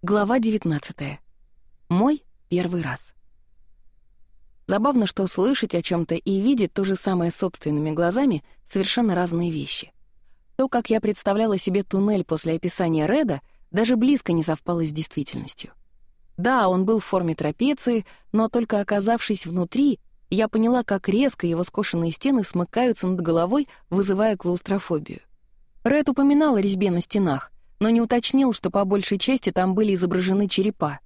Глава 19. Мой первый раз. Забавно, что слышать о чем то и видеть то же самое собственными глазами — совершенно разные вещи. То, как я представляла себе туннель после описания Реда, даже близко не совпало с действительностью. Да, он был в форме трапеции, но только оказавшись внутри, я поняла, как резко его скошенные стены смыкаются над головой, вызывая клаустрофобию. Ред упоминал о резьбе на стенах — но не уточнил, что по большей части там были изображены черепа.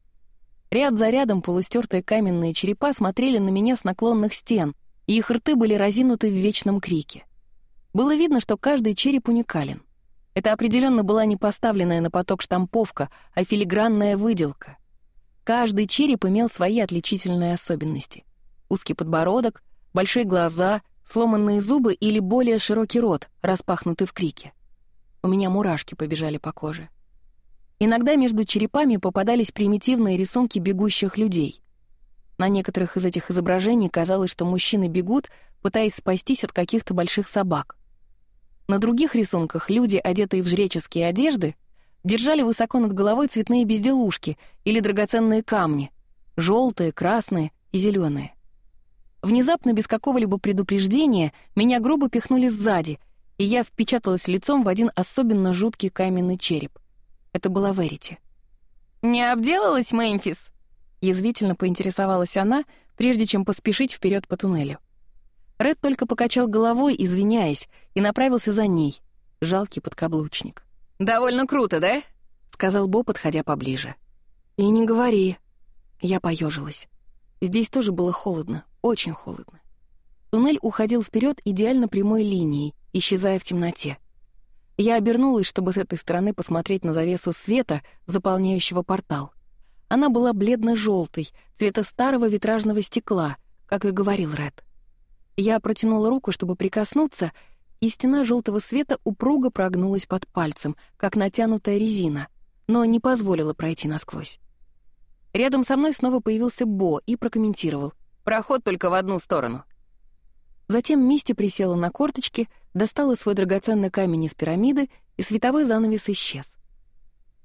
Ряд за рядом полустертые каменные черепа смотрели на меня с наклонных стен, и их рты были разинуты в вечном крике. Было видно, что каждый череп уникален. Это определенно была не поставленная на поток штамповка, а филигранная выделка. Каждый череп имел свои отличительные особенности. Узкий подбородок, большие глаза, сломанные зубы или более широкий рот, распахнутый в крике. У меня мурашки побежали по коже. Иногда между черепами попадались примитивные рисунки бегущих людей. На некоторых из этих изображений казалось, что мужчины бегут, пытаясь спастись от каких-то больших собак. На других рисунках люди, одетые в жреческие одежды, держали высоко над головой цветные безделушки или драгоценные камни — желтые, красные и зеленые. Внезапно, без какого-либо предупреждения, меня грубо пихнули сзади — и я впечаталась лицом в один особенно жуткий каменный череп. Это была Верити. «Не обделалась, Мемфис?» Язвительно поинтересовалась она, прежде чем поспешить вперед по туннелю. Ред только покачал головой, извиняясь, и направился за ней. Жалкий подкаблучник. «Довольно круто, да?» — сказал Бо, подходя поближе. «И не говори». Я поежилась. Здесь тоже было холодно, очень холодно. Туннель уходил вперед идеально прямой линией, исчезая в темноте. Я обернулась, чтобы с этой стороны посмотреть на завесу света, заполняющего портал. Она была бледно-желтой, цвета старого витражного стекла, как и говорил Ред. Я протянула руку, чтобы прикоснуться, и стена желтого света упруго прогнулась под пальцем, как натянутая резина, но не позволила пройти насквозь. Рядом со мной снова появился Бо и прокомментировал. «Проход только в одну сторону. Затем Мисти присела на корточки, достала свой драгоценный камень из пирамиды, и световой занавес исчез.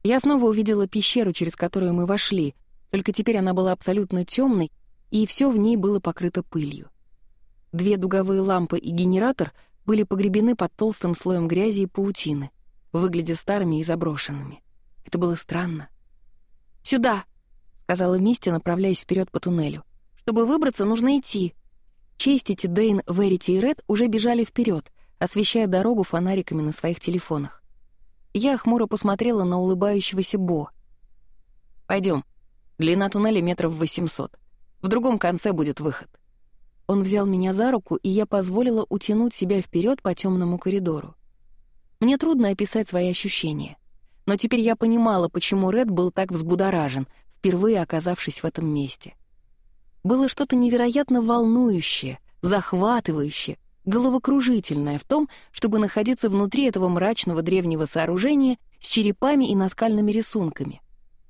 Я снова увидела пещеру, через которую мы вошли, только теперь она была абсолютно темной, и все в ней было покрыто пылью. Две дуговые лампы и генератор были погребены под толстым слоем грязи и паутины, выглядя старыми и заброшенными. Это было странно. «Сюда!» — сказала Мисти, направляясь вперед по туннелю. «Чтобы выбраться, нужно идти!» Честити, Дэйн, Верити и Ред уже бежали вперед, освещая дорогу фонариками на своих телефонах. Я хмуро посмотрела на улыбающегося Бо. Пойдем. Длина туннеля метров 800. В другом конце будет выход». Он взял меня за руку, и я позволила утянуть себя вперед по темному коридору. Мне трудно описать свои ощущения. Но теперь я понимала, почему Ред был так взбудоражен, впервые оказавшись в этом месте. — было что-то невероятно волнующее, захватывающее, головокружительное в том, чтобы находиться внутри этого мрачного древнего сооружения с черепами и наскальными рисунками.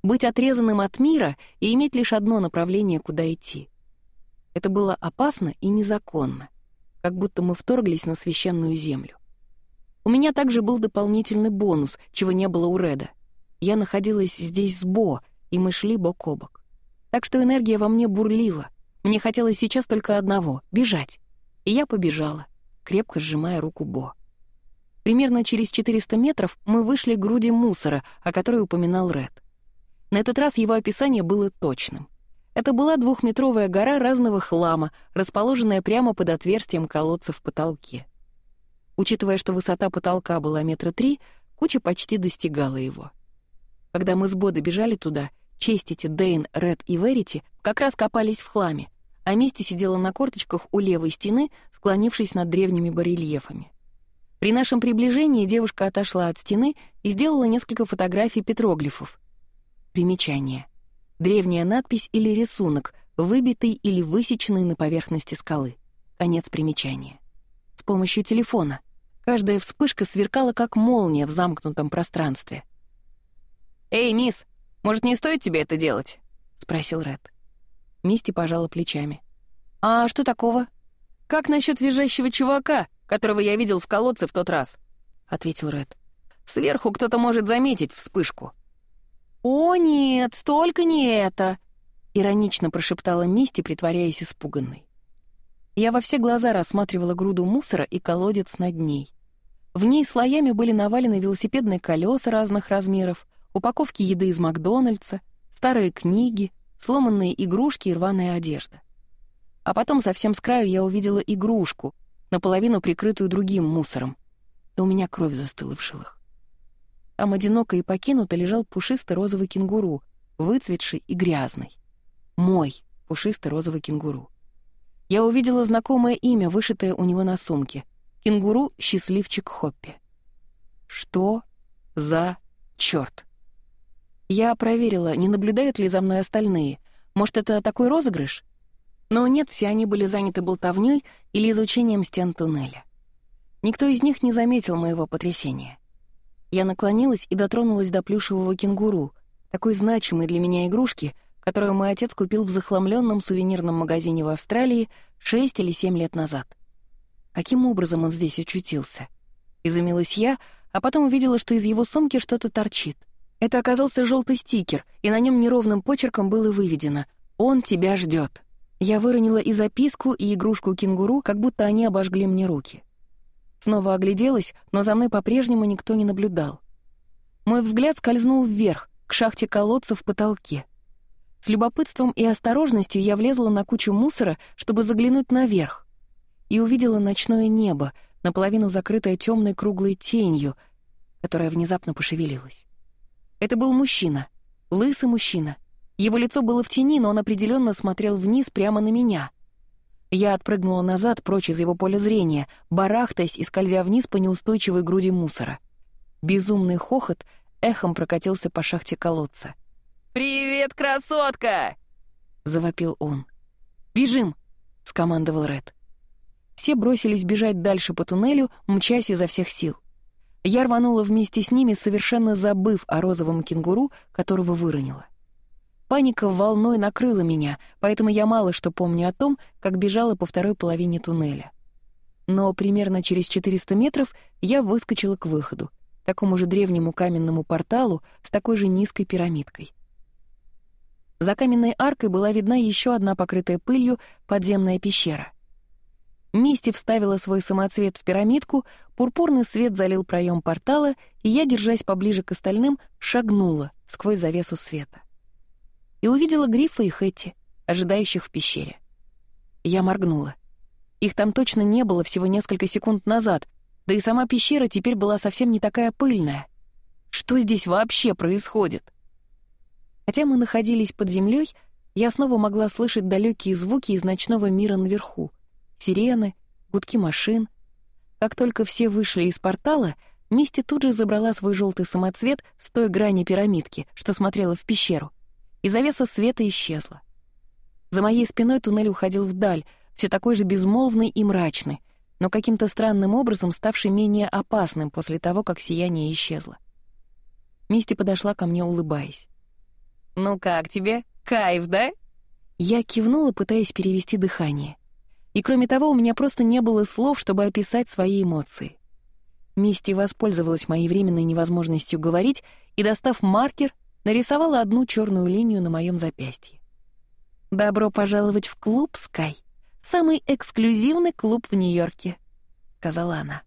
Быть отрезанным от мира и иметь лишь одно направление, куда идти. Это было опасно и незаконно, как будто мы вторглись на священную землю. У меня также был дополнительный бонус, чего не было у Реда. Я находилась здесь с Бо, и мы шли бок о бок. Так что энергия во мне бурлила. Мне хотелось сейчас только одного — бежать. И я побежала, крепко сжимая руку Бо. Примерно через 400 метров мы вышли к груди мусора, о которой упоминал Ред. На этот раз его описание было точным. Это была двухметровая гора разного хлама, расположенная прямо под отверстием колодца в потолке. Учитывая, что высота потолка была метра три, куча почти достигала его. Когда мы с Бо добежали туда, Честити, Дейн, Ред и Верити как раз копались в хламе, а Мисти сидела на корточках у левой стены, склонившись над древними барельефами. При нашем приближении девушка отошла от стены и сделала несколько фотографий петроглифов. Примечание. Древняя надпись или рисунок, выбитый или высеченный на поверхности скалы. Конец примечания. С помощью телефона. Каждая вспышка сверкала, как молния в замкнутом пространстве. «Эй, мисс!» Может, не стоит тебе это делать?» — спросил Ред. Мисти пожала плечами. «А что такого? Как насчет визжащего чувака, которого я видел в колодце в тот раз?» — ответил Ред. «Сверху кто-то может заметить вспышку». «О, нет, только не это!» — иронично прошептала Мисти, притворяясь испуганной. Я во все глаза рассматривала груду мусора и колодец над ней. В ней слоями были навалены велосипедные колеса разных размеров, упаковки еды из Макдональдса, старые книги, сломанные игрушки и рваная одежда. А потом совсем с краю я увидела игрушку, наполовину прикрытую другим мусором, и у меня кровь застыла в жилах. Там одиноко и покинуто лежал пушистый розовый кенгуру, выцветший и грязный. Мой пушистый розовый кенгуру. Я увидела знакомое имя, вышитое у него на сумке. Кенгуру — счастливчик Хоппи. Что за чёрт? Я проверила, не наблюдают ли за мной остальные. Может, это такой розыгрыш? Но нет, все они были заняты болтовнёй или изучением стен туннеля. Никто из них не заметил моего потрясения. Я наклонилась и дотронулась до плюшевого кенгуру, такой значимой для меня игрушки, которую мой отец купил в захламленном сувенирном магазине в Австралии шесть или семь лет назад. Каким образом он здесь очутился? Изумилась я, а потом увидела, что из его сумки что-то торчит. Это оказался желтый стикер, и на нем неровным почерком было выведено «Он тебя ждет». Я выронила и записку, и игрушку кенгуру, как будто они обожгли мне руки. Снова огляделась, но за мной по-прежнему никто не наблюдал. Мой взгляд скользнул вверх, к шахте колодца в потолке. С любопытством и осторожностью я влезла на кучу мусора, чтобы заглянуть наверх. И увидела ночное небо, наполовину закрытое темной круглой тенью, которая внезапно пошевелилась. Это был мужчина. Лысый мужчина. Его лицо было в тени, но он определенно смотрел вниз прямо на меня. Я отпрыгнула назад, прочь из его поля зрения, барахтаясь и скользя вниз по неустойчивой груди мусора. Безумный хохот эхом прокатился по шахте колодца. «Привет, красотка!» — завопил он. «Бежим!» — скомандовал Ред. Все бросились бежать дальше по туннелю, мчась изо всех сил. Я рванула вместе с ними, совершенно забыв о розовом кенгуру, которого выронила. Паника волной накрыла меня, поэтому я мало что помню о том, как бежала по второй половине туннеля. Но примерно через 400 метров я выскочила к выходу, такому же древнему каменному порталу с такой же низкой пирамидкой. За каменной аркой была видна еще одна покрытая пылью подземная пещера. Мисти вставила свой самоцвет в пирамидку, пурпурный свет залил проем портала, и я, держась поближе к остальным, шагнула сквозь завесу света. И увидела Грифа и Хэтти, ожидающих в пещере. Я моргнула. Их там точно не было всего несколько секунд назад, да и сама пещера теперь была совсем не такая пыльная. Что здесь вообще происходит? Хотя мы находились под землей, я снова могла слышать далекие звуки из ночного мира наверху — сирены, гудки машин. Как только все вышли из портала, Мисти тут же забрала свой желтый самоцвет с той грани пирамидки, что смотрела в пещеру, и завеса света исчезла. За моей спиной туннель уходил вдаль, все такой же безмолвный и мрачный, но каким-то странным образом ставший менее опасным после того, как сияние исчезло. Мисти подошла ко мне, улыбаясь. «Ну как тебе? Кайф, да?» Я кивнула, пытаясь перевести дыхание. И кроме того, у меня просто не было слов, чтобы описать свои эмоции. Мисти воспользовалась моей временной невозможностью говорить и, достав маркер, нарисовала одну черную линию на моем запястье. «Добро пожаловать в клуб, Скай. Самый эксклюзивный клуб в Нью-Йорке», — сказала она.